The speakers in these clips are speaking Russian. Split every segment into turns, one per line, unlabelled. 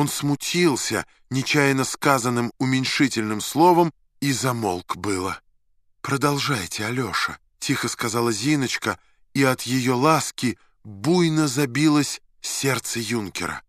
Он смутился нечаянно сказанным уменьшительным словом и замолк было. «Продолжайте, Алеша», — тихо сказала Зиночка, и от ее ласки буйно забилось сердце юнкера.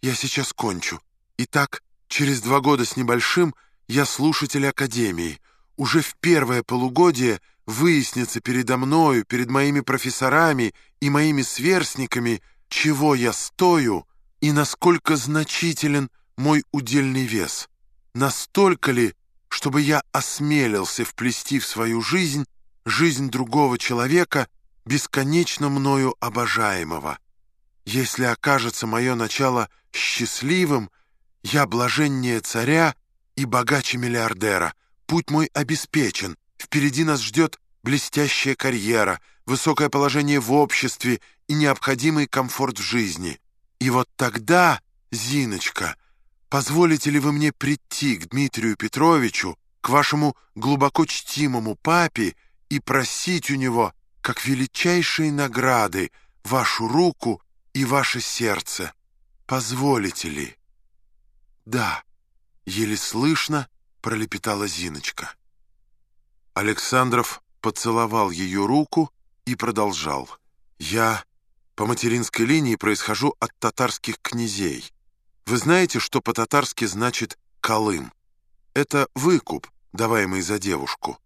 «Я сейчас кончу. Итак, через два года с небольшим я слушатель Академии. Уже в первое полугодие выяснится передо мною, перед моими профессорами и моими сверстниками, чего я стою и насколько значителен мой удельный вес. Настолько ли, чтобы я осмелился вплести в свою жизнь жизнь другого человека, бесконечно мною обожаемого. Если окажется мое начало счастливым, я блаженнее царя и богаче миллиардера. Путь мой обеспечен. Впереди нас ждет блестящая карьера, высокое положение в обществе и необходимый комфорт в жизни. И вот тогда, Зиночка, позволите ли вы мне прийти к Дмитрию Петровичу, к вашему глубоко чтимому папе и просить у него, как величайшие награды, вашу руку и ваше сердце? Позволите ли? Да, еле слышно пролепетала Зиночка. Александров поцеловал ее руку и продолжал. «Я по материнской линии происхожу от татарских князей. Вы знаете, что по-татарски значит «колым»? Это выкуп, даваемый за девушку.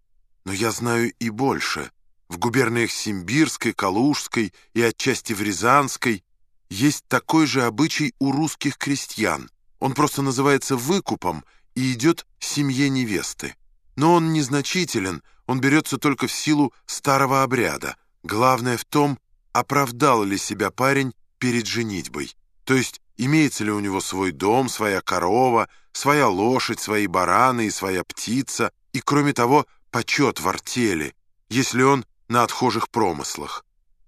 Но я знаю и больше. В губерниях Симбирской, Калужской и отчасти в Рязанской есть такой же обычай у русских крестьян. Он просто называется выкупом и идет семье невесты. Но он незначителен, он берется только в силу старого обряда. Главное в том, оправдал ли себя парень перед женитьбой. То есть, имеется ли у него свой дом, своя корова, своя лошадь, свои бараны и своя птица, и, кроме того, почет в артели, если он на отхожих промыслах.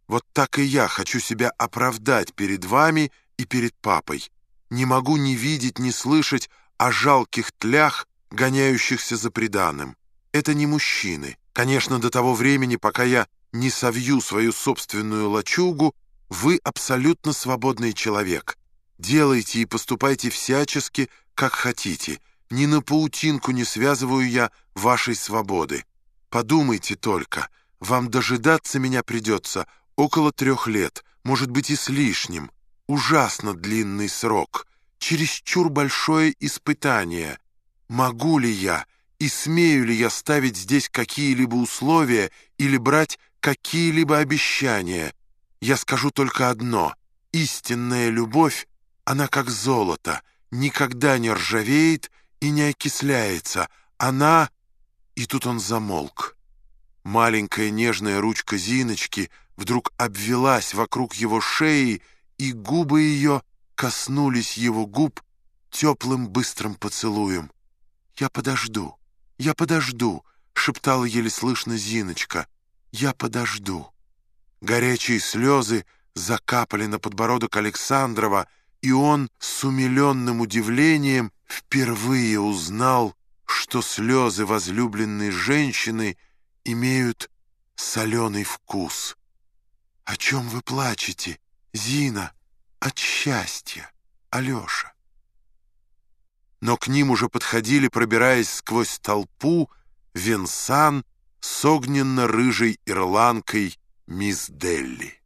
Вот так и я хочу себя оправдать перед вами и перед папой. Не могу ни видеть, ни слышать о жалких тлях, гоняющихся за преданным. Это не мужчины. Конечно, до того времени, пока я не совью свою собственную лачугу, вы абсолютно свободный человек. Делайте и поступайте всячески, как хотите. Ни на паутинку не связываю я вашей свободы. Подумайте только, вам дожидаться меня придется около трех лет, может быть и с лишним. Ужасно длинный срок, чересчур большое испытание. Могу ли я и смею ли я ставить здесь какие-либо условия или брать какие-либо обещания? Я скажу только одно. Истинная любовь, она как золото, никогда не ржавеет и не окисляется. Она... И тут он замолк. Маленькая нежная ручка Зиночки вдруг обвелась вокруг его шеи, и губы ее коснулись его губ теплым быстрым поцелуем. «Я подожду, я подожду», — шептала еле слышно Зиночка. «Я подожду». Горячие слезы закапали на подбородок Александрова, и он с умиленным удивлением впервые узнал, что слезы возлюбленной женщины имеют соленый вкус. «О чем вы плачете, Зина? От счастья, Алеша!» но к ним уже подходили, пробираясь сквозь толпу, Венсан с огненно-рыжей ирландкой мисс Делли.